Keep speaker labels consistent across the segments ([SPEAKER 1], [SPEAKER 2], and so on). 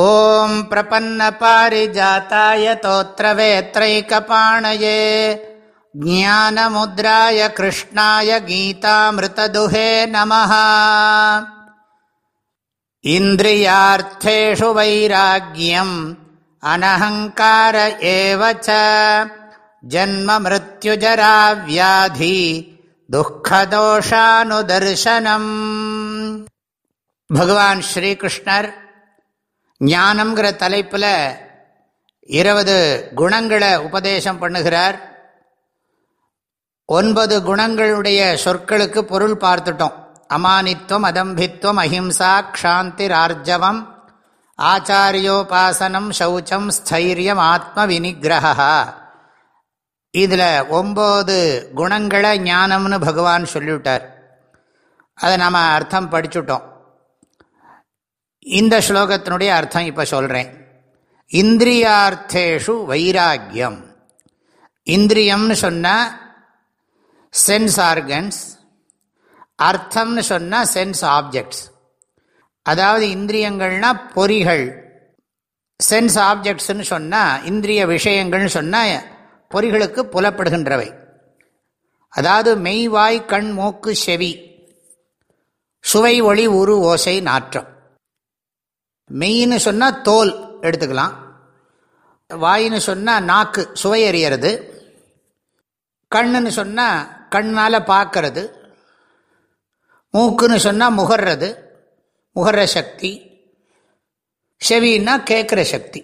[SPEAKER 1] ॐ प्रपन्नपारिजाताय तोत्रवेत्रैकपाणये ज्ञानमुद्राय कृष्णाय गीतामृतदुहे नमः इन्द्रियार्थेषु वैराग्यम् अनहङ्कार एव च जन्ममृत्युजराव्याधि दुःखदोषानुदर्शनम् भगवान् श्रीकृष्णर् ஞானம்ங்கிற தலைப்பில் இருபது குணங்களை உபதேசம் பண்ணுகிறார். ஒன்பது குணங்களுடைய சொற்களுக்கு பொருள் பார்த்துட்டோம். அமானித்துவம் அதம்பித்துவம் அஹிம்சா க்ஷாந்தி ஆர்ஜவம் ஆச்சாரியோபாசனம் சௌச்சம் ஸ்தைரியம் ஆத்ம வினிகிரகா இதில் ஒம்பது குணங்களை ஞானம்னு பகவான் சொல்லிவிட்டார். அதை நாம் அர்த்தம் படிச்சுட்டோம். இந்த ஸ்லோகத்தினுடைய அர்த்தம் இப்போ சொல்கிறேன் இந்திரியார்த்தேஷு வைராக்கியம். இந்திரியம்னு சொன்னால் சென்ஸ் ஆர்கன்ஸ் அர்த்தம்னு சொன்னால் சென்ஸ் ஆப்ஜெக்ட்ஸ் அதாவது இந்திரியங்கள்னா பொறிகள். சென்ஸ் ஆப்ஜெக்ட்ஸ்னு சொன்னால் இந்திரிய விஷயங்கள்னு சொன்னால் பொறிகளுக்கு புலப்படுகின்றவை. அதாவது மெய்வாய் கண் மூக்கு செவி. சுவை ஒளி உரு ஓசை நாற்றம். மெய்ன்னு சொன்னால் தோல் எடுத்துக்கலாம். வாயின்னு சொன்னால் நாக்கு சுவை அறியறது கண்ணுன்னு சொன்னால் கண்ணால் பார்க்கறது மூக்குன்னு சொன்னால் முகர்றது. முகர்ற சக்தி. செவின்னா கேட்குற சக்தி.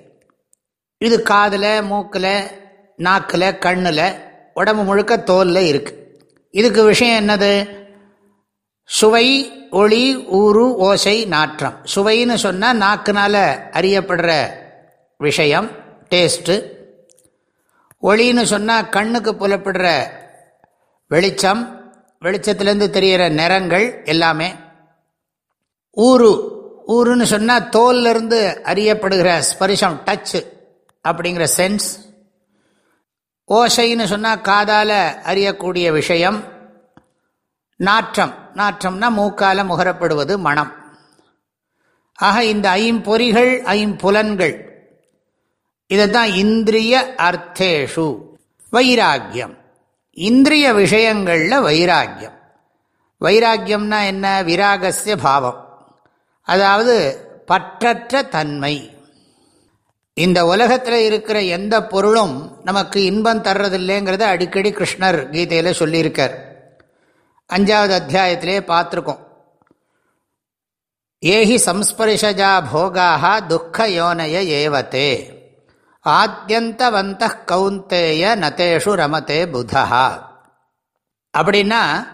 [SPEAKER 1] இது காதில் மூக்கில் நாக்கில் கண்ணில் உடம்பு முழுக்க தோலில் இருக்குது இதுக்கு விஷயம் என்னது? சுவை ஒளி ஊறு ஓசை நாற்றம். சுவைன்னு சொன்னால் நாக்குனால் அறியப்படுற விஷயம் டேஸ்ட்டு ஒளின்னு சொன்னால் கண்ணுக்கு புலப்படுற வெளிச்சம் வெளிச்சத்துலேருந்து தெரிகிற நிறங்கள் எல்லாமே. ஊரு ஊருன்னு சொன்னால் தோல்லிருந்து அறியப்படுகிற ஸ்பரிசம் டச்சு அப்படிங்கிற சென்ஸ் ஓசைன்னு சொன்னால் காதால் அறியக்கூடிய விஷயம் நாற்றம். நாற்றம்னா மூக்கால முகரப்படுவது மனம். ஆக இந்த ஐம்பொறிகள் ஐம்புலன்கள் இதைத்தான் இந்திரிய அர்த்தேஷு வைராக்கியம். இந்திரிய விஷயங்களில் வைராக்கியம். வைராக்கியம்னா என்ன? விராகசிய பாவம். அதாவது பற்றற்ற தன்மை. இந்த உலகத்தில் இருக்கிற எந்த பொருளும் நமக்கு இன்பம் தர்றதில்லைங்கிறத அடிக்கடி கிருஷ்ணர் கீதையில் சொல்லியிருக்கார். அஞ்சாவது அத்தியாயத்திலே பார்த்துருக்கோம். ஏஹி சம்ஸ்பரிஷஜா போகாக துக்க யோனய ஏவத்தே. ஆத்தியந்தவந்த கவுந்தேய நதேஷு ரமதே புதா அப்படின்னா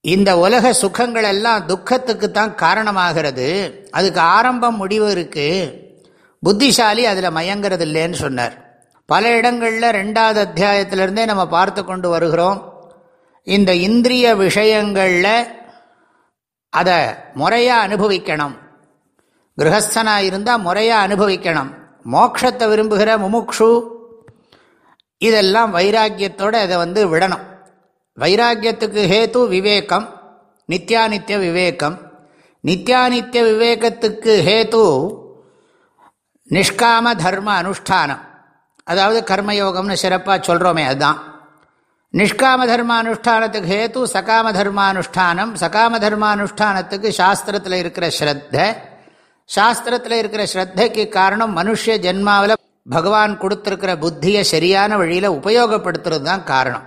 [SPEAKER 1] இந்த உலக சுகங்கள் எல்லாம் துக்கத்துக்கு தான் காரணமாகிறது. அதுக்கு ஆரம்பம் முடிவு இருக்குது புத்திசாலி அதில் மயங்கிறது இல்லைன்னு சொன்னார். பல இடங்களில் ரெண்டாவது அத்தியாயத்திலிருந்தே நம்ம பார்த்து கொண்டு வருகிறோம். இந்த இந்திரிய விஷயங்களில் அதை முறையாக அனுபவிக்கணும். கிரகஸ்தனாக இருந்தால் முறையாக அனுபவிக்கணும். மோட்சத்தை விரும்புகிற முமுக்ஷு இதெல்லாம் வைராக்கியத்தோடு அதை வந்து விடணும். வைராக்கியத்துக்கு ஹேத்து விவேகம் நித்யானித்திய விவேகம். நித்யானித்திய விவேகத்துக்கு ஹேத்து நிஷ்காம தர்ம அனுஷ்டானம். அதாவது கர்மயோகம்னு சிறப்பாக சொல்கிறோமே அதுதான். நிஷ்காம தர்மானுஷ்டானத்துக்கு ஹேத்து சகாம தர்மானுஷ்டானம் சகாம தர்மானுஷ்டானத்துக்கு சாஸ்திரத்தில் இருக்கிற ஸ்ரத்த. சாஸ்திரத்தில் இருக்கிற ஸ்ரத்தைக்கு காரணம் மனுஷ ஜென்மாவில் பகவான் கொடுத்துருக்கிற புத்தியை சரியான வழியில் உபயோகப்படுத்துறது தான் காரணம்.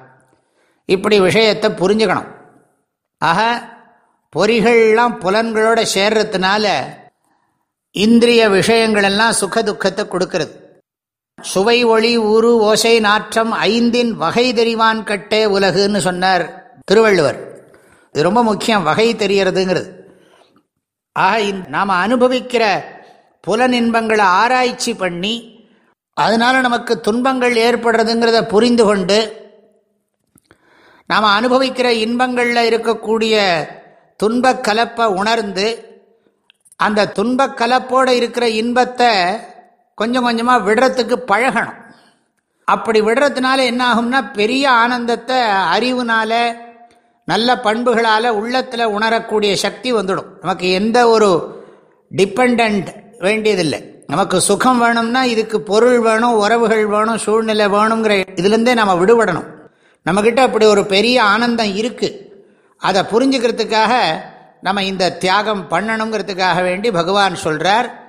[SPEAKER 1] இப்படி விஷயத்தை புரிஞ்சுக்கணும். ஆக பொறிகள்லாம் புலன்களோட சேர்றதுனால இந்திரிய விஷயங்களெல்லாம் சுக துக்கத்தை கொடுக்கறது. சுவை ஒளி உரு ஓசை நாற்றம் ஐந்தின் வகை தெரிவான் கட்டே உலகுன்னு சொன்னார் திருவள்ளுவர். இது ரொம்ப முக்கியம் வகை தெரியறதுங்கிறது ஆக நாம் அனுபவிக்கிற புலன் இன்பங்களை ஆராய்ச்சி பண்ணி அதனால நமக்கு துன்பங்கள் ஏற்படுறதுங்கிறத புரிந்து கொண்டு நாம் அனுபவிக்கிற இன்பங்களில் இருக்கக்கூடிய துன்பக் கலப்பை உணர்ந்து அந்த துன்பக் கலப்போடு இருக்கிற இன்பத்தை கொஞ்சம் கொஞ்சமாக விடுறதுக்கு பழகணும். அப்படி விடுறதுனால என்ன ஆகும்னா பெரிய ஆனந்தத்தை அறிவுனால நல்ல பண்புகளால் உள்ளத்தில் உணரக்கூடிய சக்தி வந்துடும். நமக்கு எந்த ஒரு டிபெண்ட் வேண்டியதில்லை. நமக்கு சுகம் வேணும்னா இதுக்கு பொருள் வேணும் உறவுகள் வேணும் சூழ்நிலை வேணுங்கிற இதுலேருந்தே நம்ம விடுபடணும். நம்மக்கிட்ட அப்படி ஒரு பெரிய ஆனந்தம் இருக்குது அதை புரிஞ்சுக்கிறதுக்காக நம்ம இந்த தியாகம் பண்ணணுங்கிறதுக்காக வேண்டி பகவான் சொல்கிறார்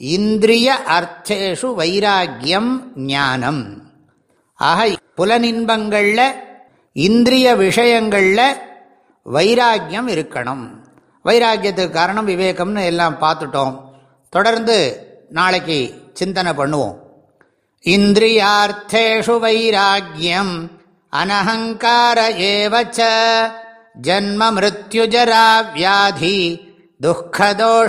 [SPEAKER 1] இந்திரிய அர்த்தேஷு வைராக்கியம் ஞானம். ஆக புலனின்பங்களில் இந்திரிய விஷயங்களில் வைராக்கியம் இருக்கணும். வைராக்கியத்துக்கு காரணம் விவேகம்னு எல்லாம் பார்த்துட்டோம். தொடர்ந்து நாளைக்கு சிந்தனை பண்ணுவோம். இந்திரியார்த்தேஷு வைராக்கியம் அனஹங்கார ஏவச்ச ஜன்ம மிருத்யுஜரா வியாதி துக்கதோஷானுதர்சனம்